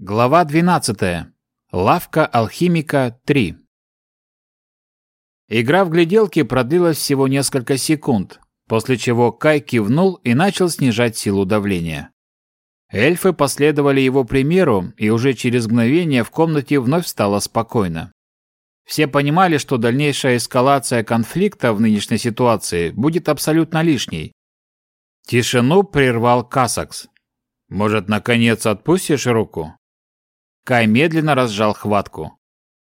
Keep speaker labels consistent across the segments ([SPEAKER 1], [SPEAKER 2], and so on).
[SPEAKER 1] Глава 12. Лавка алхимика 3. Игра в гляделки продлилась всего несколько секунд, после чего Кай кивнул и начал снижать силу давления. Эльфы последовали его примеру, и уже через мгновение в комнате вновь стало спокойно. Все понимали, что дальнейшая эскалация конфликта в нынешней ситуации будет абсолютно лишней. Тишину прервал Касакс. «Может, наконец отпустишь руку?» Кай медленно разжал хватку.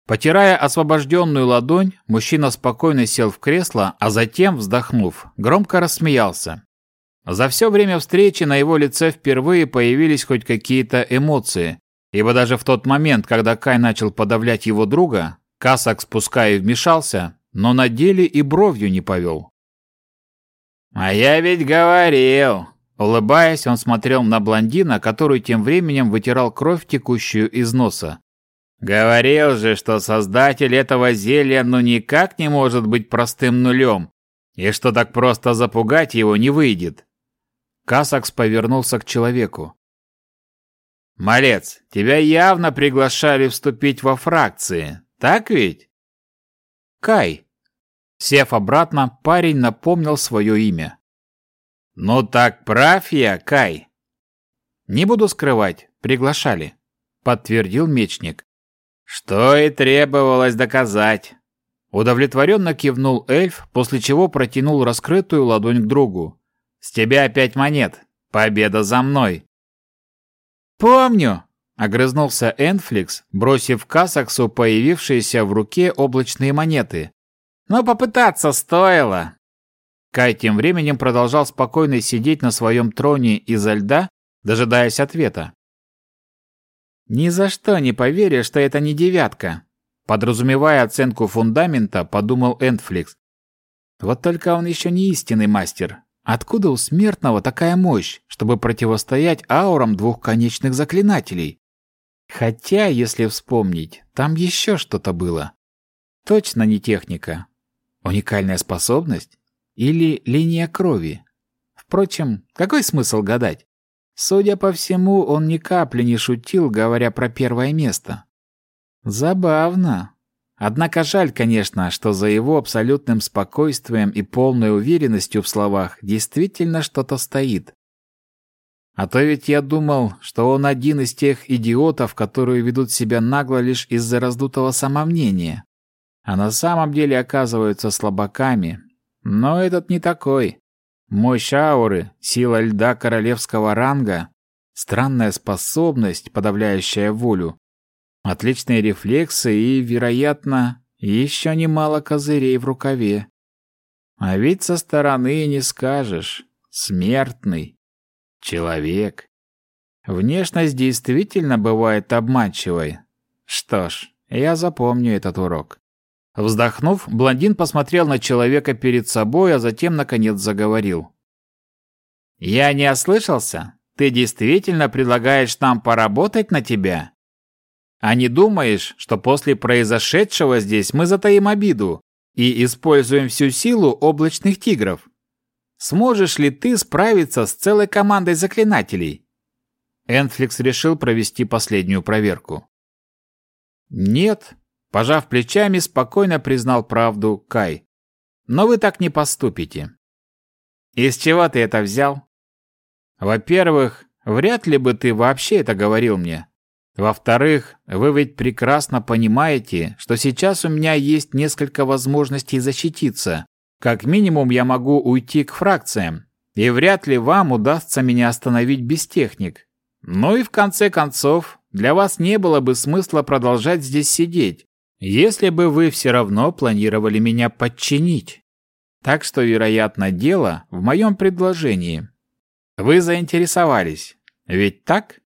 [SPEAKER 1] Потирая освобожденную ладонь, мужчина спокойно сел в кресло, а затем, вздохнув, громко рассмеялся. За все время встречи на его лице впервые появились хоть какие-то эмоции, ибо даже в тот момент, когда Кай начал подавлять его друга, Касак спуская вмешался, но на деле и бровью не повел. «А я ведь говорил!» Улыбаясь, он смотрел на блондина, который тем временем вытирал кровь, текущую из носа. «Говорил же, что создатель этого зелья ну никак не может быть простым нулем, и что так просто запугать его не выйдет». Касакс повернулся к человеку. «Малец, тебя явно приглашали вступить во фракции, так ведь?» «Кай». Сев обратно, парень напомнил свое имя. «Ну так прав я, Кай!» «Не буду скрывать, приглашали», — подтвердил мечник. «Что и требовалось доказать». Удовлетворенно кивнул эльф, после чего протянул раскрытую ладонь к другу. «С тебя пять монет. Победа за мной». «Помню!» — огрызнулся Энфликс, бросив Касаксу появившиеся в руке облачные монеты. «Но попытаться стоило. Кай тем временем продолжал спокойно сидеть на своем троне изо льда, дожидаясь ответа. «Ни за что не поверю, что это не девятка», подразумевая оценку фундамента, подумал Энтфликс. «Вот только он еще не истинный мастер. Откуда у смертного такая мощь, чтобы противостоять аурам двухконечных заклинателей? Хотя, если вспомнить, там еще что-то было. Точно не техника. Уникальная способность? Или линия крови. Впрочем, какой смысл гадать? Судя по всему, он ни капли не шутил, говоря про первое место. Забавно. Однако жаль, конечно, что за его абсолютным спокойствием и полной уверенностью в словах действительно что-то стоит. А то ведь я думал, что он один из тех идиотов, которые ведут себя нагло лишь из-за раздутого самомнения. А на самом деле оказываются слабаками, но этот не такой. Мощь ауры, сила льда королевского ранга, странная способность, подавляющая волю, отличные рефлексы и, вероятно, еще немало козырей в рукаве. А ведь со стороны не скажешь. Смертный. Человек. Внешность действительно бывает обманчивой. Что ж, я запомню этот урок. Вздохнув, блондин посмотрел на человека перед собой, а затем, наконец, заговорил. «Я не ослышался? Ты действительно предлагаешь нам поработать на тебя? А не думаешь, что после произошедшего здесь мы затаим обиду и используем всю силу облачных тигров? Сможешь ли ты справиться с целой командой заклинателей?» Энфликс решил провести последнюю проверку. «Нет, Пожав плечами, спокойно признал правду Кай. Но вы так не поступите. Из чего ты это взял? Во-первых, вряд ли бы ты вообще это говорил мне. Во-вторых, вы ведь прекрасно понимаете, что сейчас у меня есть несколько возможностей защититься. Как минимум я могу уйти к фракциям, и вряд ли вам удастся меня остановить без техник. Ну и в конце концов, для вас не было бы смысла продолжать здесь сидеть, если бы вы все равно планировали меня подчинить. Так что, вероятно, дело в моем предложении. Вы заинтересовались, ведь так?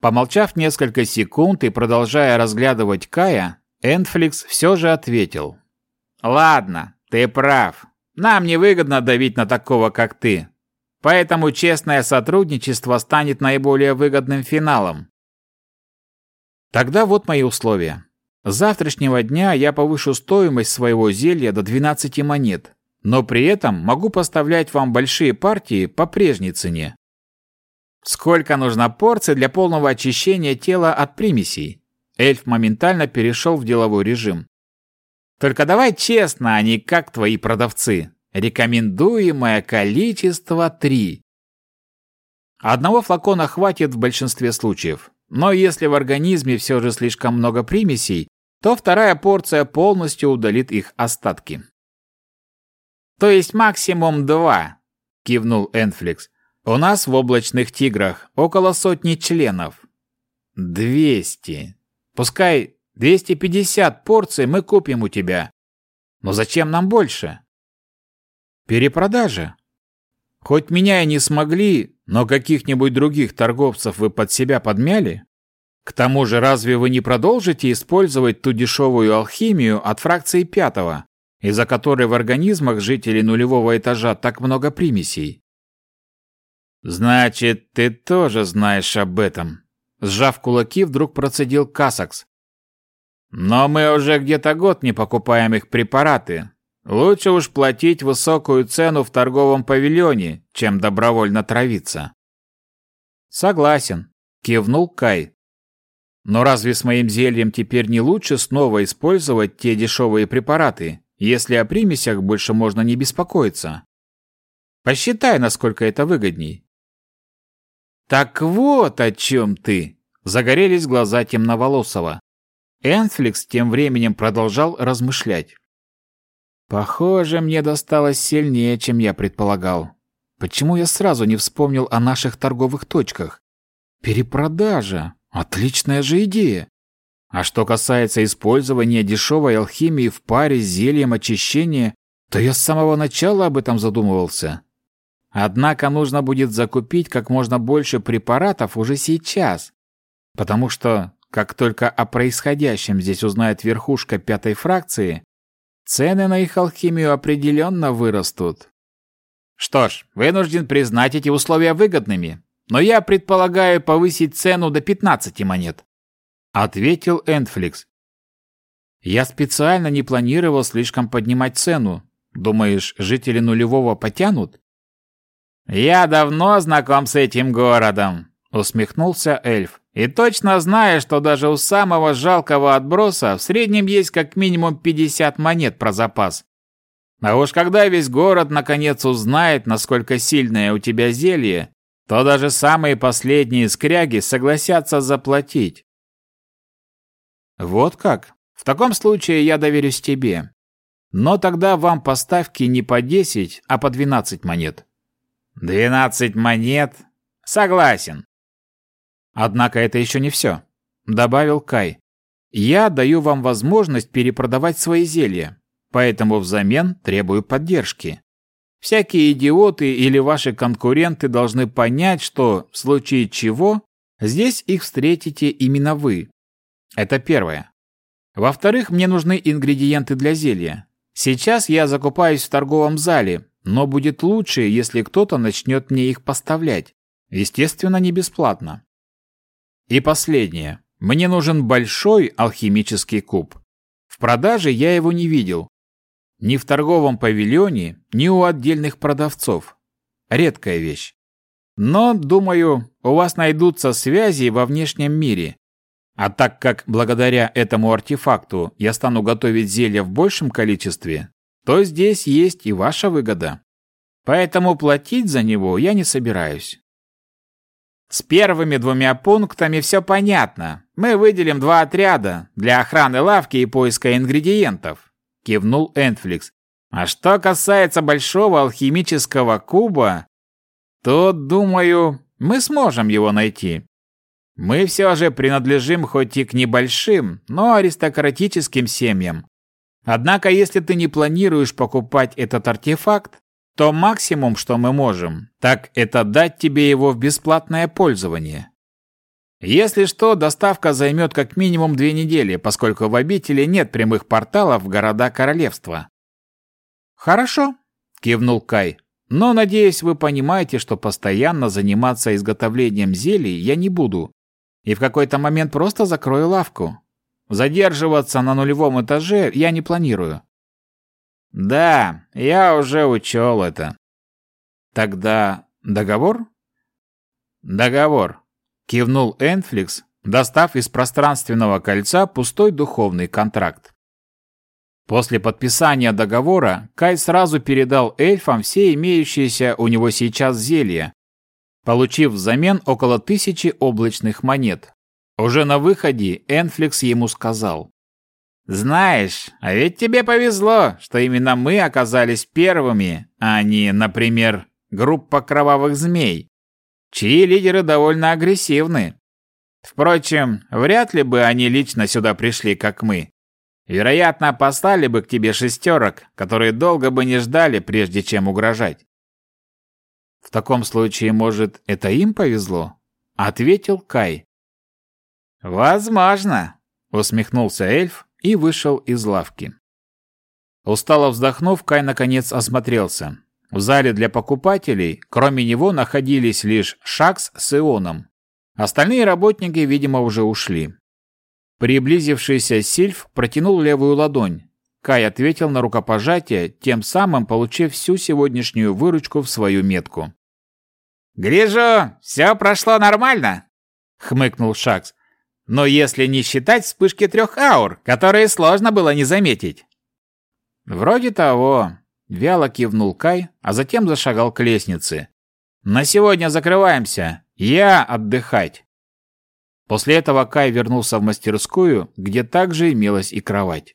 [SPEAKER 1] Помолчав несколько секунд и продолжая разглядывать Кая, Энфликс все же ответил. «Ладно, ты прав. Нам невыгодно давить на такого, как ты. Поэтому честное сотрудничество станет наиболее выгодным финалом. Тогда вот мои условия. С завтрашнего дня я повышу стоимость своего зелья до 12 монет, но при этом могу поставлять вам большие партии по прежней цене. Сколько нужно порций для полного очищения тела от примесей? Эльф моментально перешел в деловой режим. Только давай честно, а не как твои продавцы. Рекомендуемое количество три. Одного флакона хватит в большинстве случаев. Но если в организме все же слишком много примесей, то вторая порция полностью удалит их остатки. То есть максимум два, кивнул Энфликс. У нас в облачных тиграх около сотни членов. Двести. Пускай 250 порций мы купим у тебя. Но зачем нам больше? Перепродажа. Хоть меня и не смогли, но каких-нибудь других торговцев вы под себя подмяли? К тому же, разве вы не продолжите использовать ту дешевую алхимию от фракции пятого, из-за которой в организмах жителей нулевого этажа так много примесей? «Значит, ты тоже знаешь об этом», — сжав кулаки, вдруг процедил Касакс. «Но мы уже где-то год не покупаем их препараты. Лучше уж платить высокую цену в торговом павильоне, чем добровольно травиться». «Согласен», — кивнул Кай. «Но разве с моим зельем теперь не лучше снова использовать те дешевые препараты, если о примесях больше можно не беспокоиться? Посчитай, насколько это выгодней». «Так вот о чем ты!» – загорелись глаза темноволосого. Энфликс тем временем продолжал размышлять. «Похоже, мне досталось сильнее, чем я предполагал. Почему я сразу не вспомнил о наших торговых точках? Перепродажа! Отличная же идея! А что касается использования дешевой алхимии в паре с зельем очищения, то я с самого начала об этом задумывался. Однако нужно будет закупить как можно больше препаратов уже сейчас, потому что, как только о происходящем здесь узнает верхушка пятой фракции, цены на их алхимию определенно вырастут. Что ж, вынужден признать эти условия выгодными, но я предполагаю повысить цену до 15 монет, ответил Энфликс. Я специально не планировал слишком поднимать цену. Думаешь, жители нулевого потянут? «Я давно знаком с этим городом», — усмехнулся эльф. «И точно знаю, что даже у самого жалкого отброса в среднем есть как минимум 50 монет про запас. А уж когда весь город наконец узнает, насколько сильное у тебя зелье, то даже самые последние скряги согласятся заплатить». «Вот как? В таком случае я доверюсь тебе. Но тогда вам поставки не по 10, а по 12 монет. «Двенадцать монет? Согласен». «Однако это еще не все», — добавил Кай. «Я даю вам возможность перепродавать свои зелья, поэтому взамен требую поддержки. Всякие идиоты или ваши конкуренты должны понять, что, в случае чего, здесь их встретите именно вы. Это первое. Во-вторых, мне нужны ингредиенты для зелья. Сейчас я закупаюсь в торговом зале, но будет лучше, если кто-то начнет мне их поставлять. Естественно, не бесплатно. И последнее. Мне нужен большой алхимический куб. В продаже я его не видел. Ни в торговом павильоне, ни у отдельных продавцов. Редкая вещь. Но, думаю, у вас найдутся связи во внешнем мире. А так как благодаря этому артефакту я стану готовить зелья в большем количестве, то здесь есть и ваша выгода. Поэтому платить за него я не собираюсь. С первыми двумя пунктами все понятно. Мы выделим два отряда для охраны лавки и поиска ингредиентов, кивнул Энфликс. А что касается большого алхимического куба, то, думаю, мы сможем его найти. Мы все же принадлежим хоть и к небольшим, но аристократическим семьям, Однако, если ты не планируешь покупать этот артефакт, то максимум, что мы можем, так это дать тебе его в бесплатное пользование. Если что, доставка займет как минимум две недели, поскольку в обители нет прямых порталов в города королевства. Хорошо, кивнул Кай. Но надеюсь, вы понимаете, что постоянно заниматься изготовлением зелий я не буду. И в какой-то момент просто закрою лавку. Задерживаться на нулевом этаже я не планирую. Да, я уже учел это. Тогда договор? договор», — кивнул Энфликс, достав из пространственного кольца пустой духовный контракт. После подписания договора Кай сразу передал эльфам все имеющиеся у него сейчас зелья, получив взамен около тысячи облачных монет. Уже на выходе Энфликс ему сказал. «Знаешь, а ведь тебе повезло, что именно мы оказались первыми, а не, например, группа кровавых змей, чьи лидеры довольно агрессивны. Впрочем, вряд ли бы они лично сюда пришли, как мы. Вероятно, послали бы к тебе шестерок, которые долго бы не ждали, прежде чем угрожать. В таком случае, может, это им повезло? Ответил Кай. Возможно, усмехнулся эльф и вышел из лавки. Устало вздохнув, Кай наконец осмотрелся. В зале для покупателей, кроме него, находились лишь Шакс с Ионом. Остальные работники, видимо, уже ушли. Приблизившийся Сильф протянул левую ладонь. Кай ответил на рукопожатие, тем самым получив всю сегодняшнюю выручку в свою метку. «Гляжу, все прошло нормально», — хмыкнул Шакс. «Но если не считать вспышки трех аур, которые сложно было не заметить». «Вроде того», — вяло кивнул Кай, а затем зашагал к лестнице. «На сегодня закрываемся. Я отдыхать». После этого Кай вернулся в мастерскую, где также имелась и кровать.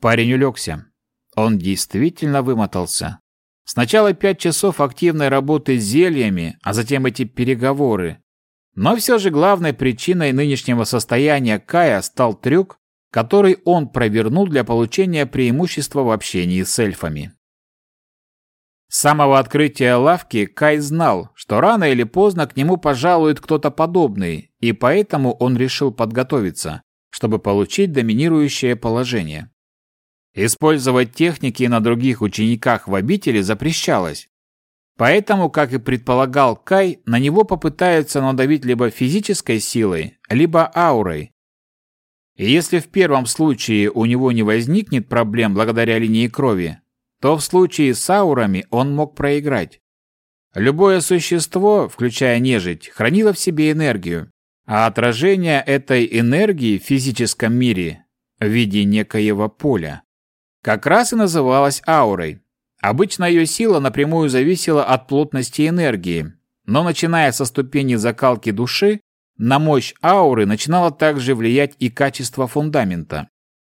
[SPEAKER 1] Парень улегся. Он действительно вымотался. Сначала пять часов активной работы с зельями, а затем эти переговоры. Но все же главной причиной нынешнего состояния Кая стал трюк, который он провернул для получения преимущества в общении с эльфами. С самого открытия лавки Кай знал, что рано или поздно к нему пожалует кто-то подобный, и поэтому он решил подготовиться, чтобы получить доминирующее положение. Использовать техники на других учениках в обители запрещалось. Поэтому, как и предполагал Кай, на него попытаются надавить либо физической силой, либо аурой. И если в первом случае у него не возникнет проблем благодаря линии крови, то в случае с аурами он мог проиграть. Любое существо, включая нежить, хранило в себе энергию, а отражение этой энергии в физическом мире в виде некоего поля как раз и называлось аурой. Обычно ее сила напрямую зависела от плотности энергии, но начиная со ступени закалки души, на мощь ауры начинало также влиять и качество фундамента.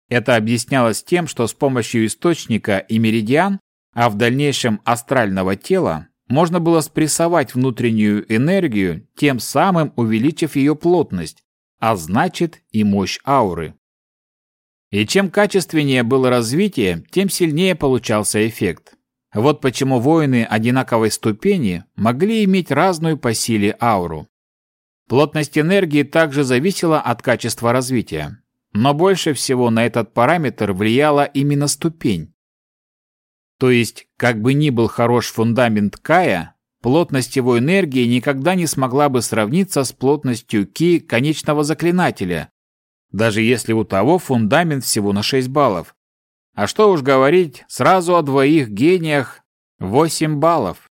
[SPEAKER 1] Это объяснялось тем, что с помощью источника и меридиан, а в дальнейшем астрального тела, можно было спрессовать внутреннюю энергию, тем самым увеличив ее плотность, а значит и мощь ауры. И чем качественнее было развитие, тем сильнее получался эффект. Вот почему воины одинаковой ступени могли иметь разную по силе ауру. Плотность энергии также зависела от качества развития. Но больше всего на этот параметр влияла именно ступень. То есть, как бы ни был хорош фундамент Кая, плотность его энергии никогда не смогла бы сравниться с плотностью Ки конечного заклинателя, даже если у того фундамент всего на 6 баллов. А что уж говорить, сразу о двоих гениях 8 баллов.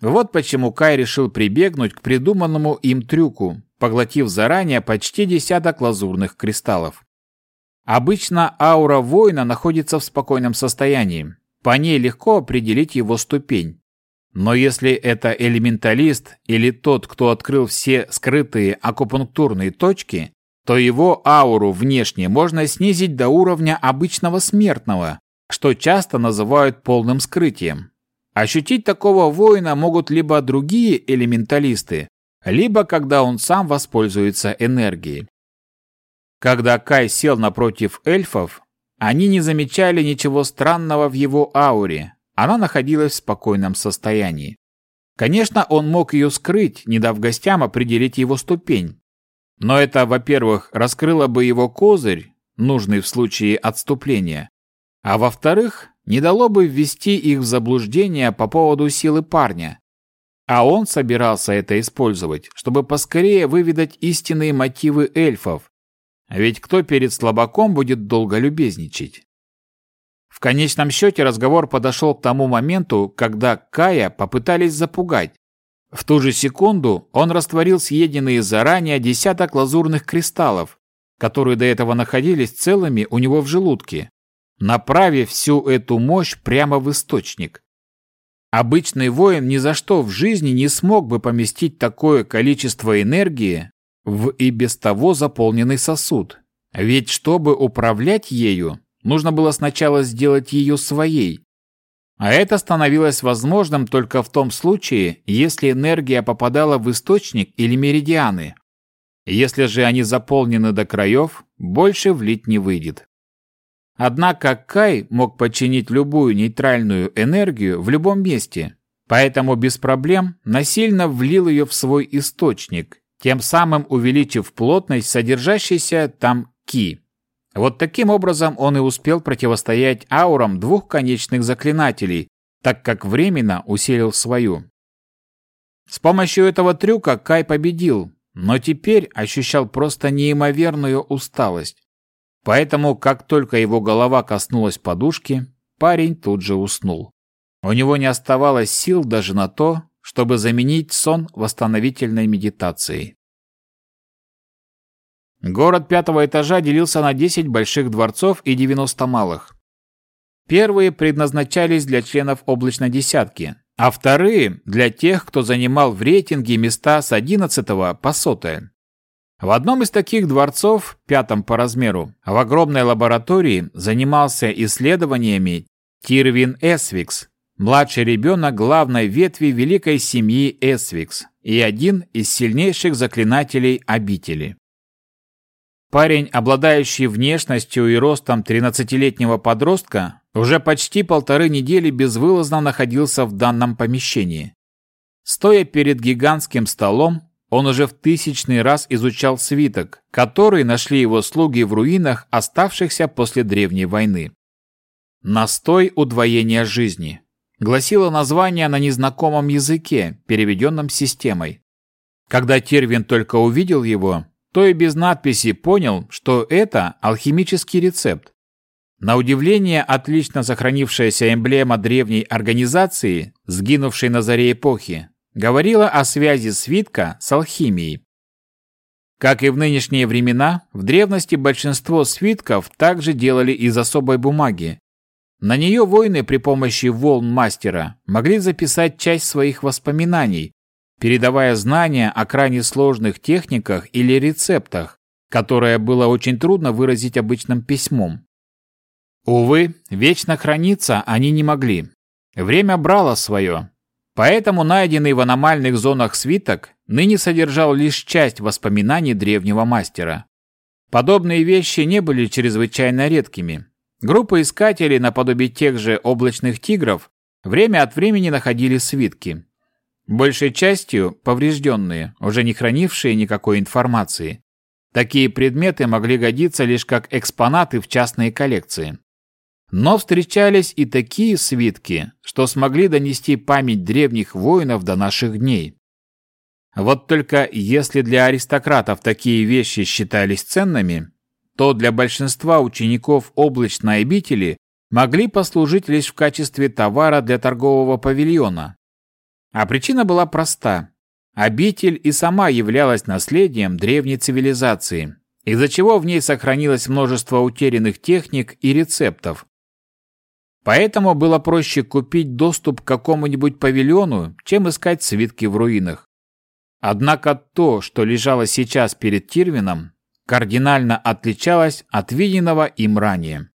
[SPEAKER 1] Вот почему Кай решил прибегнуть к придуманному им трюку, поглотив заранее почти десяток лазурных кристаллов. Обычно аура воина находится в спокойном состоянии. По ней легко определить его ступень. Но если это элементалист или тот, кто открыл все скрытые акупунктурные точки, то его ауру внешне можно снизить до уровня обычного смертного, что часто называют полным скрытием. Ощутить такого воина могут либо другие элементалисты, либо когда он сам воспользуется энергией. Когда Кай сел напротив эльфов, они не замечали ничего странного в его ауре, она находилась в спокойном состоянии. Конечно, он мог ее скрыть, не дав гостям определить его ступень. Но это, во-первых, раскрыло бы его козырь, нужный в случае отступления, а во-вторых, не дало бы ввести их в заблуждение по поводу силы парня, а он собирался это использовать, чтобы поскорее выведать истинные мотивы эльфов. Ведь кто перед слабаком будет долго любезничать? В конечном счете разговор подошел к тому моменту, когда Кая попытались запугать. В ту же секунду он растворил съеденные заранее десяток лазурных кристаллов, которые до этого находились целыми у него в желудке, направив всю эту мощь прямо в источник. Обычный воин ни за что в жизни не смог бы поместить такое количество энергии в и без того заполненный сосуд. Ведь чтобы управлять ею, нужно было сначала сделать ее своей. А это становилось возможным только в том случае, если энергия попадала в источник или меридианы. Если же они заполнены до краев, больше влить не выйдет. Однако Кай мог подчинить любую нейтральную энергию в любом месте, поэтому без проблем насильно влил ее в свой источник, тем самым увеличив плотность содержащейся там ки. Вот таким образом он и успел противостоять аурам двух конечных заклинателей, так как временно усилил свою. С помощью этого трюка Кай победил, но теперь ощущал просто неимоверную усталость. Поэтому, как только его голова коснулась подушки, парень тут же уснул. У него не оставалось сил даже на то, чтобы заменить сон восстановительной медитацией. Город пятого этажа делился на 10 больших дворцов и 90 малых. Первые предназначались для членов облачной десятки, а вторые – для тех, кто занимал в рейтинге места с 11 по сотое. В одном из таких дворцов, пятом по размеру, в огромной лаборатории занимался исследованиями Тирвин Эсвикс, младший ребенок главной ветви великой семьи Эсвикс и один из сильнейших заклинателей обители. Парень, обладающий внешностью и ростом 13-летнего подростка, уже почти полторы недели безвылазно находился в данном помещении. Стоя перед гигантским столом, он уже в тысячный раз изучал свиток, который нашли его слуги в руинах, оставшихся после древней войны. «Настой удвоения жизни», гласило название на незнакомом языке, переведенном системой. Когда Тервин только увидел его, то и без надписи понял, что это алхимический рецепт. На удивление, отлично сохранившаяся эмблема древней организации, сгинувшей на заре эпохи, говорила о связи свитка с алхимией. Как и в нынешние времена, в древности большинство свитков также делали из особой бумаги. На нее воины при помощи волн мастера могли записать часть своих воспоминаний, передавая знания о крайне сложных техниках или рецептах, которое было очень трудно выразить обычным письмом. Увы, вечно храниться они не могли. Время брало свое, Поэтому найденный в аномальных зонах свиток ныне содержал лишь часть воспоминаний древнего мастера. Подобные вещи не были чрезвычайно редкими. Группы искателей, наподобие тех же облачных тигров, время от времени находили свитки. Большей частью поврежденные, уже не хранившие никакой информации. Такие предметы могли годиться лишь как экспонаты в частные коллекции. Но встречались и такие свитки, что смогли донести память древних воинов до наших дней. Вот только если для аристократов такие вещи считались ценными, то для большинства учеников облачной обители могли послужить лишь в качестве товара для торгового павильона. А причина была проста. Обитель и сама являлась наследием древней цивилизации, из-за чего в ней сохранилось множество утерянных техник и рецептов, Поэтому было проще купить доступ к какому-нибудь павильону, чем искать свитки в руинах. Однако то, что лежало сейчас перед Тирвином, кардинально отличалось от виденного им ранее.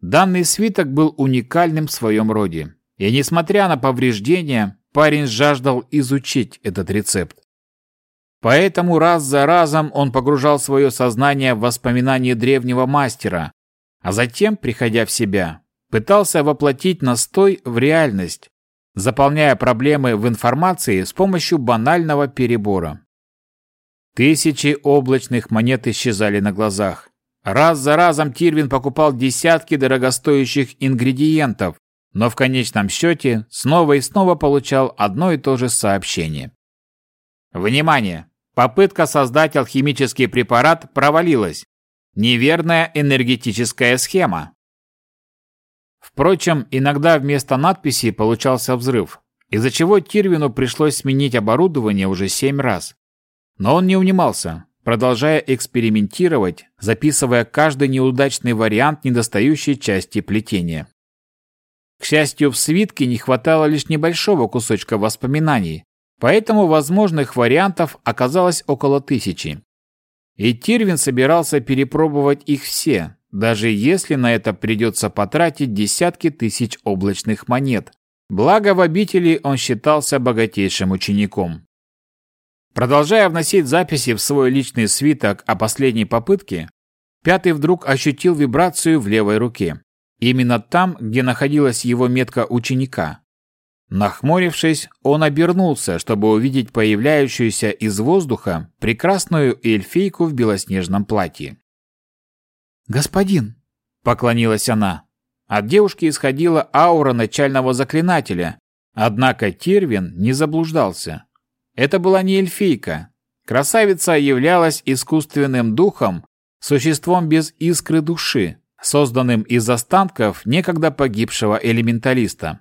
[SPEAKER 1] Данный свиток был уникальным в своем роде, и несмотря на повреждения, парень жаждал изучить этот рецепт. Поэтому раз за разом он погружал свое сознание в воспоминания древнего мастера, а затем, приходя в себя, пытался воплотить настой в реальность, заполняя проблемы в информации с помощью банального перебора. Тысячи облачных монет исчезали на глазах. Раз за разом Тирвин покупал десятки дорогостоящих ингредиентов, но в конечном счете снова и снова получал одно и то же сообщение. Внимание! Попытка создать алхимический препарат провалилась. Неверная энергетическая схема. Впрочем, иногда вместо надписи получался взрыв, из-за чего Тирвину пришлось сменить оборудование уже семь раз. Но он не унимался, продолжая экспериментировать, записывая каждый неудачный вариант недостающей части плетения. К счастью, в свитке не хватало лишь небольшого кусочка воспоминаний, поэтому возможных вариантов оказалось около тысячи. И Тирвин собирался перепробовать их все, даже если на это придется потратить десятки тысяч облачных монет. Благо в обители он считался богатейшим учеником. Продолжая вносить записи в свой личный свиток о последней попытке, Пятый вдруг ощутил вибрацию в левой руке. Именно там, где находилась его метка ученика. Нахмурившись, он обернулся, чтобы увидеть появляющуюся из воздуха прекрасную эльфийку в белоснежном платье.
[SPEAKER 2] «Господин!» – поклонилась она.
[SPEAKER 1] От девушки исходила аура начального заклинателя, однако Тирвин не заблуждался. Это была не эльфийка. Красавица являлась искусственным духом, существом без искры души, созданным из останков некогда погибшего элементалиста.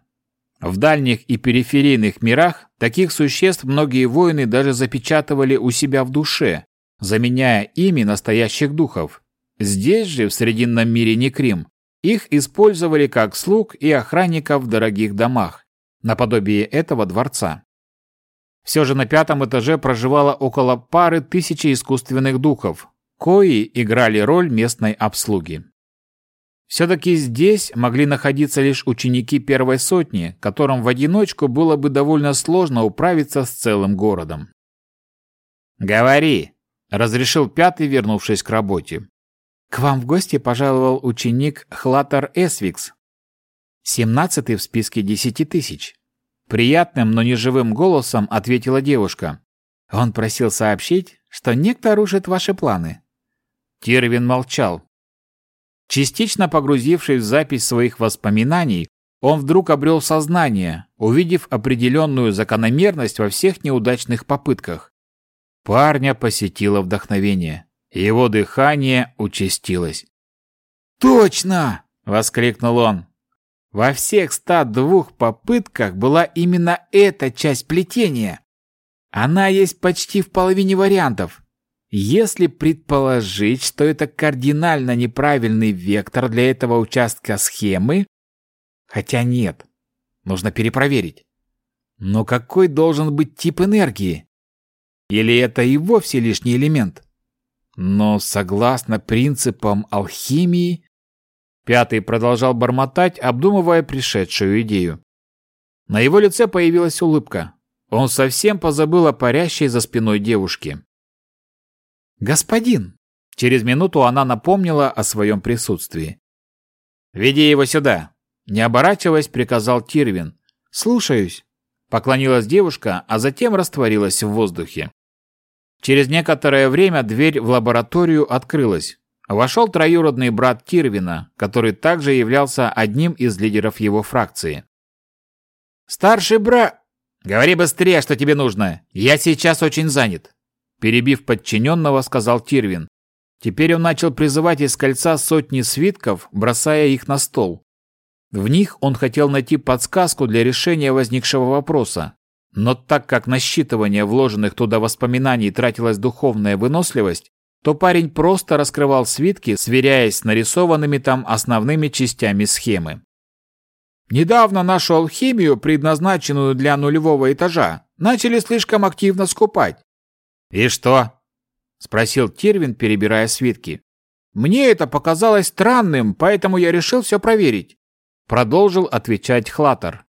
[SPEAKER 1] В дальних и периферийных мирах таких существ многие воины даже запечатывали у себя в душе, заменяя ими настоящих духов. Здесь же, в Срединном мире Некрим, их использовали как слуг и охранников в дорогих домах, наподобие этого дворца. Все же на пятом этаже проживало около пары тысячи искусственных духов, кои играли роль местной обслуги. Все-таки здесь могли находиться лишь ученики первой сотни, которым в одиночку было бы довольно сложно управиться с целым городом. «Говори», — разрешил пятый, вернувшись к работе.
[SPEAKER 2] «К вам в гости пожаловал ученик Хлатар Эсвикс, семнадцатый в списке десяти тысяч. Приятным, но не живым голосом ответила девушка. Он просил сообщить, что некто рушит ваши планы.
[SPEAKER 1] Тирвин молчал. Частично погрузившись в запись своих воспоминаний, он вдруг обрел сознание, увидев определенную закономерность во всех неудачных попытках. Парня посетило вдохновение. Его дыхание участилось.
[SPEAKER 2] «Точно!»
[SPEAKER 1] — воскликнул он. Во всех 102 попытках была именно эта часть плетения. Она есть почти в половине вариантов. Если предположить, что это кардинально неправильный вектор для этого участка схемы, хотя нет, нужно перепроверить. Но какой должен быть тип энергии? Или это и вовсе лишний элемент? Но согласно принципам алхимии, Пятый продолжал бормотать, обдумывая пришедшую идею. На его лице появилась улыбка. Он совсем позабыл о парящей за спиной девушке.
[SPEAKER 2] «Господин!»
[SPEAKER 1] Через минуту она напомнила о своем присутствии. «Веди его сюда!» Не оборачиваясь, приказал Тирвин.
[SPEAKER 2] «Слушаюсь!»
[SPEAKER 1] Поклонилась девушка, а затем растворилась в воздухе. Через некоторое время дверь в лабораторию открылась. Вошел троюродный брат Тирвина, который также являлся одним из лидеров его фракции. «Старший брат...» «Говори быстрее, что тебе нужно. Я сейчас очень занят», – перебив подчиненного, сказал Тирвин. Теперь он начал призывать из кольца сотни свитков, бросая их на стол. В них он хотел найти подсказку для решения возникшего вопроса. Но так как на считывание вложенных туда воспоминаний тратилась духовная выносливость, то парень просто раскрывал свитки, сверяясь с нарисованными там основными частями схемы. Недавно нашу алхимию, предназначенную для нулевого этажа, начали слишком активно скупать. «И что?» – спросил Тирвин, перебирая свитки. «Мне это показалось странным, поэтому я решил все проверить», – продолжил отвечать Хлатер.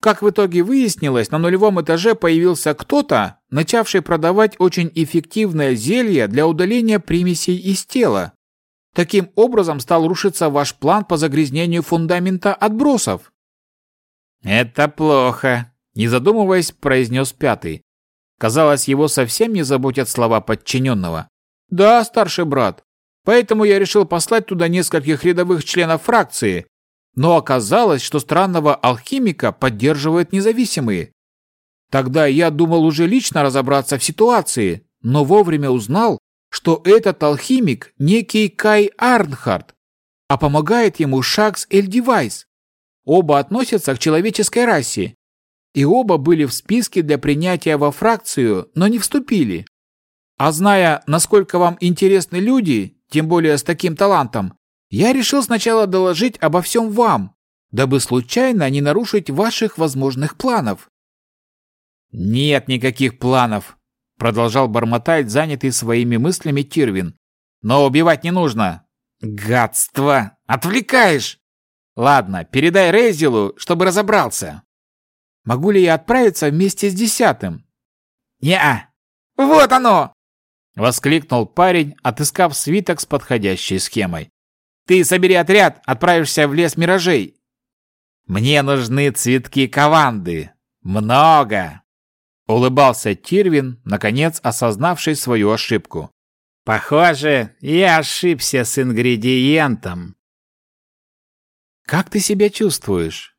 [SPEAKER 1] Как в итоге выяснилось, на нулевом этаже появился кто-то, начавший продавать очень эффективное зелье для удаления примесей из тела. Таким образом стал рушиться ваш план по загрязнению фундамента отбросов. «Это плохо», – не задумываясь, произнес пятый. Казалось, его совсем не заботят слова подчиненного. «Да, старший брат. Поэтому я решил послать туда нескольких рядовых членов фракции, но оказалось, что странного алхимика поддерживают независимые. Тогда я думал уже лично разобраться в ситуации, но вовремя узнал, что этот алхимик некий Кай Арнхард, а помогает ему Шакс Эльдивайс. Оба относятся к человеческой расе.
[SPEAKER 2] и оба были в списке для принятия во фракцию, но не вступили. А зная, насколько вам интересны люди, тем более с таким талантом, я решил сначала доложить обо всем вам, дабы случайно не нарушить ваших возможных планов.
[SPEAKER 1] Нет никаких планов, продолжал бормотать занятый своими мыслями Тирвин. Но убивать не нужно. Гадство! Отвлекаешь! Ладно, передай Рейзелу, чтобы разобрался.
[SPEAKER 2] Могу ли я отправиться вместе с десятым?
[SPEAKER 1] Не-а. Вот оно! Воскликнул парень, отыскав свиток с подходящей схемой. Ты собери отряд, отправишься в лес миражей. Мне нужны цветки каванды. Много. Улыбался Тирвин, наконец осознавший свою ошибку. Похоже, я ошибся с ингредиентом.
[SPEAKER 2] Как ты себя чувствуешь?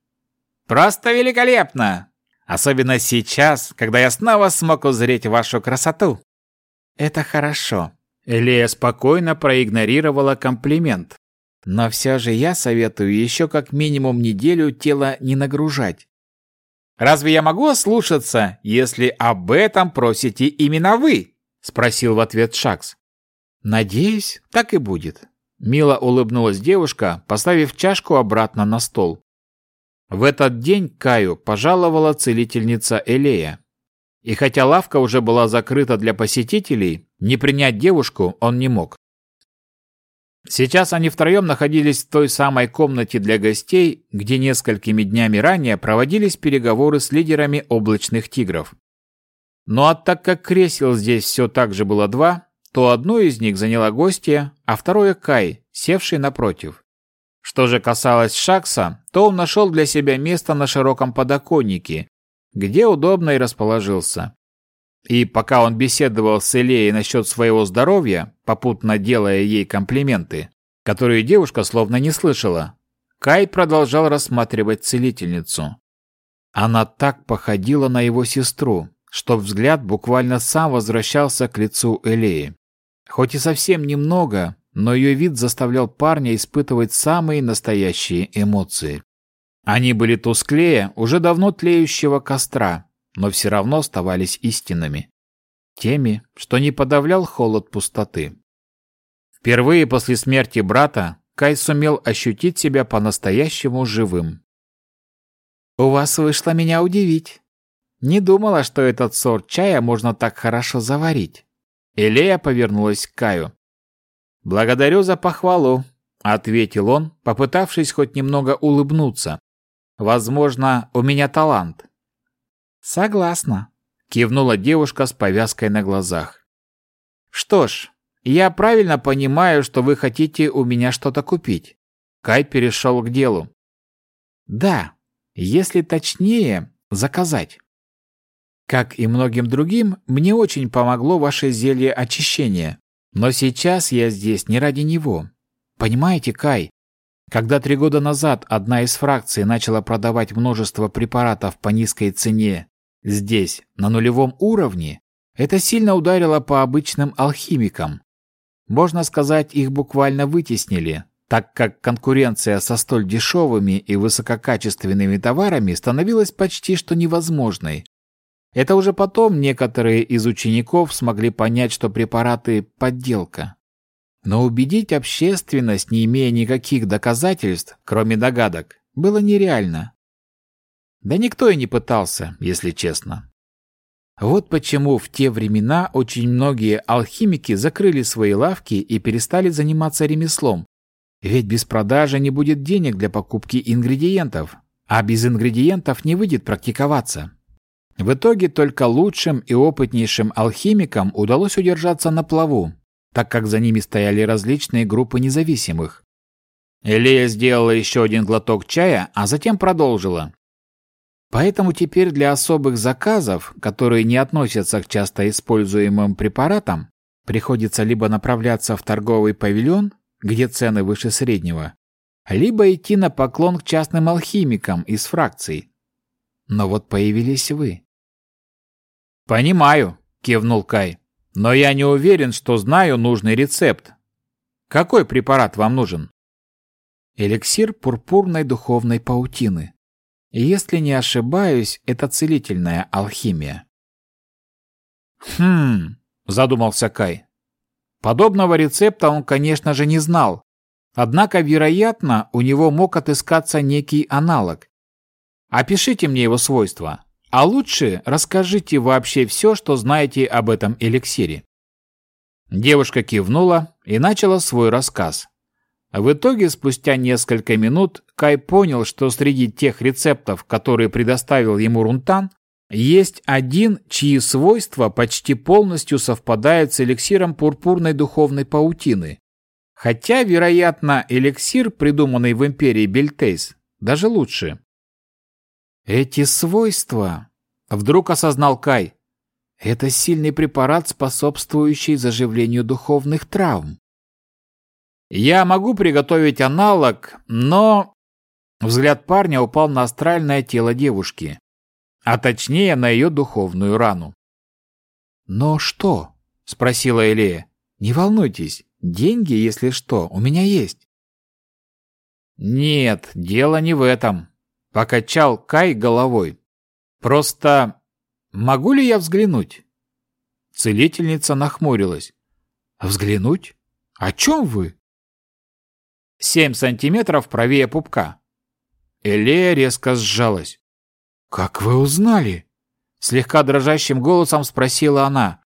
[SPEAKER 1] Просто великолепно! Особенно сейчас, когда я снова смог узреть вашу красоту.
[SPEAKER 2] Это хорошо.
[SPEAKER 1] Элея спокойно проигнорировала комплимент.
[SPEAKER 2] Но все же я советую еще как минимум неделю тело не нагружать.
[SPEAKER 1] Разве я могу ослушаться, если об этом просите именно вы? Спросил в ответ Шакс.
[SPEAKER 2] Надеюсь, так и будет.
[SPEAKER 1] Мило улыбнулась девушка, поставив чашку обратно на стол. В этот день Каю пожаловала целительница Элея. И хотя лавка уже была закрыта для посетителей, не принять девушку он не мог. Сейчас они втроем находились в той самой комнате для гостей, где несколькими днями ранее проводились переговоры с лидерами облачных тигров. Ну а так как кресел здесь все так же было два, то одно из них заняла гостья, а второе Кай, севший напротив. Что же касалось Шакса, то он нашел для себя место на широком подоконнике, где удобно и расположился. И пока он беседовал с Элеей насчет своего здоровья, попутно делая ей комплименты, которые девушка словно не слышала, Кай продолжал рассматривать целительницу. Она так походила на его сестру, что взгляд буквально сам возвращался к лицу Элеи. Хоть и совсем немного, но ее вид заставлял парня испытывать самые настоящие эмоции. Они были тусклее уже давно тлеющего костра, но все равно оставались истинными. Теми, что не подавлял холод пустоты. Впервые после смерти брата Кай сумел ощутить себя по-настоящему живым.
[SPEAKER 2] «У вас вышло меня удивить. Не думала, что этот сорт чая можно так хорошо заварить.
[SPEAKER 1] Элея повернулась к Каю. «Благодарю за похвалу», — ответил он, попытавшись хоть немного улыбнуться. «Возможно, у меня талант».
[SPEAKER 2] «Согласна», —
[SPEAKER 1] кивнула девушка с повязкой на глазах. «Что ж, я правильно понимаю, что вы хотите у меня что-то купить?» Кай перешел к делу.
[SPEAKER 2] «Да, если точнее, заказать». Как и многим другим, мне очень помогло ваше зелье очищения. Но сейчас я здесь не ради него. Понимаете, Кай? Когда три года назад одна из фракций начала продавать множество препаратов по низкой цене здесь, на нулевом уровне, это сильно ударило по обычным алхимикам. Можно сказать, их буквально вытеснили, так как конкуренция со столь дешевыми и высококачественными товарами становилась почти что невозможной. Это уже потом некоторые из учеников смогли понять, что препараты – подделка. Но убедить общественность, не имея никаких доказательств, кроме догадок, было нереально. Да никто и не пытался, если честно. Вот почему в те времена очень многие алхимики закрыли свои лавки и перестали заниматься ремеслом. Ведь без продажи не будет денег для покупки ингредиентов, а без ингредиентов не выйдет практиковаться. В итоге только лучшим и опытнейшим алхимикам удалось удержаться на плаву, так как за ними стояли различные группы независимых. Элея сделала еще один глоток чая, а затем продолжила. Поэтому теперь для особых заказов, которые не относятся к часто используемым препаратам, приходится либо направляться в торговый павильон, где цены выше среднего, либо идти на поклон к частным алхимикам из фракций. Но вот появились вы.
[SPEAKER 1] «Понимаю», — кивнул Кай. «Но я не уверен, что знаю нужный рецепт. Какой препарат вам нужен?»
[SPEAKER 2] Эликсир пурпурной духовной паутины. Если не ошибаюсь, это целительная алхимия.
[SPEAKER 1] Хм, задумался Кай. Подобного рецепта он, конечно же, не знал. Однако, вероятно, у него мог отыскаться некий аналог. Опишите мне его свойства. А лучше расскажите вообще все, что знаете об этом эликсире. Девушка кивнула и начала свой рассказ. В итоге, спустя несколько минут, Кай понял, что среди тех рецептов, которые предоставил ему Рунтан, есть один, чьи свойства почти полностью совпадают с эликсиром пурпурной духовной паутины. Хотя, вероятно, эликсир, придуманный в империи Бельтейс, даже лучше. Эти свойства, вдруг осознал Кай, это сильный препарат, способствующий заживлению духовных травм. Я могу приготовить аналог, но... Взгляд парня упал на астральное тело девушки, а точнее на ее духовную рану. «Но что?» — спросила Элея. «Не волнуйтесь, деньги, если что, у меня есть». «Нет, дело не в этом», — покачал Кай головой. «Просто могу ли я взглянуть?» Целительница нахмурилась. «Взглянуть? О чем вы?» Семь сантиметров правее пупка. Элея резко сжалась. «Как вы узнали?» Слегка дрожащим голосом спросила она.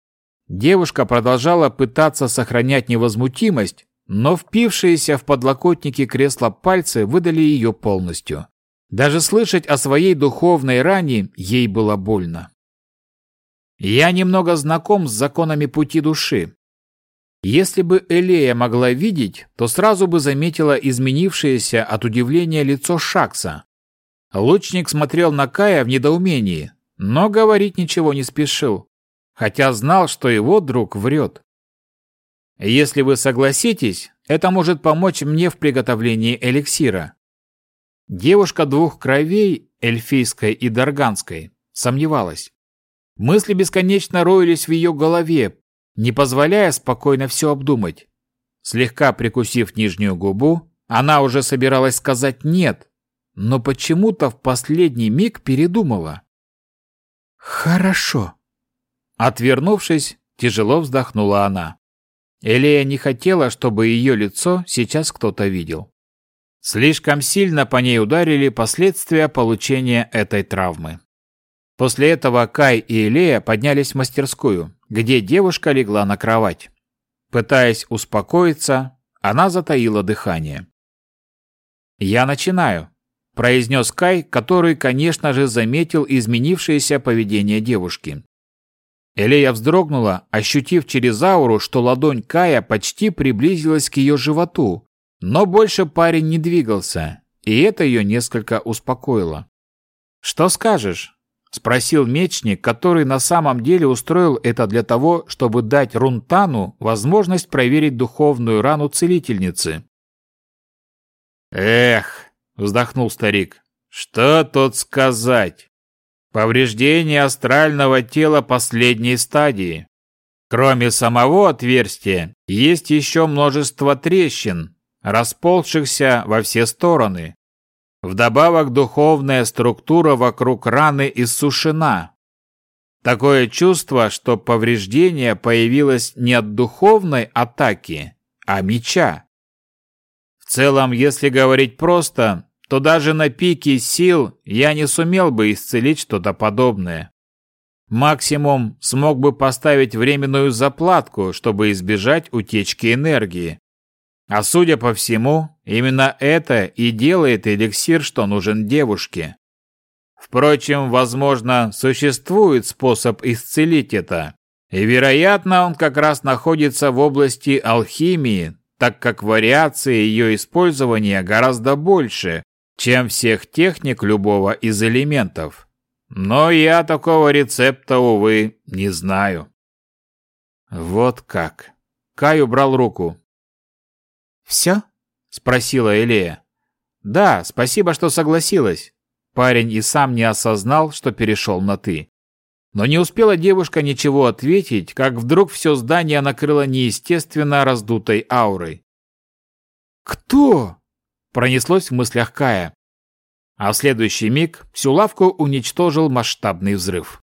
[SPEAKER 1] Девушка продолжала пытаться сохранять невозмутимость, но впившиеся в подлокотники кресла пальцы выдали ее полностью. Даже слышать о своей духовной ране ей было больно. Я немного знаком с законами пути души, если бы Элея могла видеть, то сразу бы заметила изменившееся от удивления лицо Шакса. Лучник смотрел на Кая в недоумении, но говорить ничего не спешил, хотя знал, что его друг врет. Если вы согласитесь, это может помочь мне в приготовлении эликсира. Девушка двух кровей, эльфийской и дарганской, сомневалась. Мысли бесконечно роились в ее голове, не позволяя спокойно все обдумать. Слегка прикусив нижнюю губу, она уже собиралась сказать «нет», но почему-то в последний миг передумала. «Хорошо». Отвернувшись, тяжело вздохнула она. Элея не хотела, чтобы ее лицо сейчас кто-то видел. Слишком сильно по ней ударили последствия получения этой травмы. После этого Кай и Элея поднялись в мастерскую, где девушка легла на кровать. Пытаясь успокоиться, она затаила дыхание. «Я начинаю», – произнес Кай, который, конечно же, заметил изменившееся поведение девушки. Элея вздрогнула, ощутив через ауру, что ладонь Кая почти приблизилась к ее животу, но больше парень не двигался, и это ее несколько успокоило. «Что скажешь?» — спросил мечник, который на самом деле устроил это для того, чтобы дать Рунтану возможность проверить духовную рану целительницы. «Эх!» — вздохнул старик. «Что тут сказать? Повреждение астрального тела последней стадии. Кроме самого отверстия, есть еще множество трещин, расползшихся во все стороны, Вдобавок духовная структура вокруг раны иссушена. Такое чувство, что повреждение появилось не от духовной атаки, а меча. В целом, если говорить просто, то даже на пике сил я не сумел бы исцелить что-то подобное. Максимум смог бы поставить временную заплатку, чтобы избежать утечки энергии. А судя по всему, именно это и делает эликсир, что нужен девушке. Впрочем, возможно, существует способ исцелить это. И, вероятно, он как раз находится в области алхимии, так как вариации ее использования гораздо больше, чем всех техник любого из элементов. Но я такого рецепта, увы, не знаю. Вот как. Кай убрал руку. «Все?» — спросила Элея. «Да, спасибо, что согласилась». Парень и сам не осознал, что перешел на «ты». Но не успела девушка ничего ответить, как вдруг все здание накрыло неестественно раздутой аурой. «Кто?» — пронеслось в мыслях Кая.
[SPEAKER 2] А в следующий миг всю лавку уничтожил масштабный взрыв.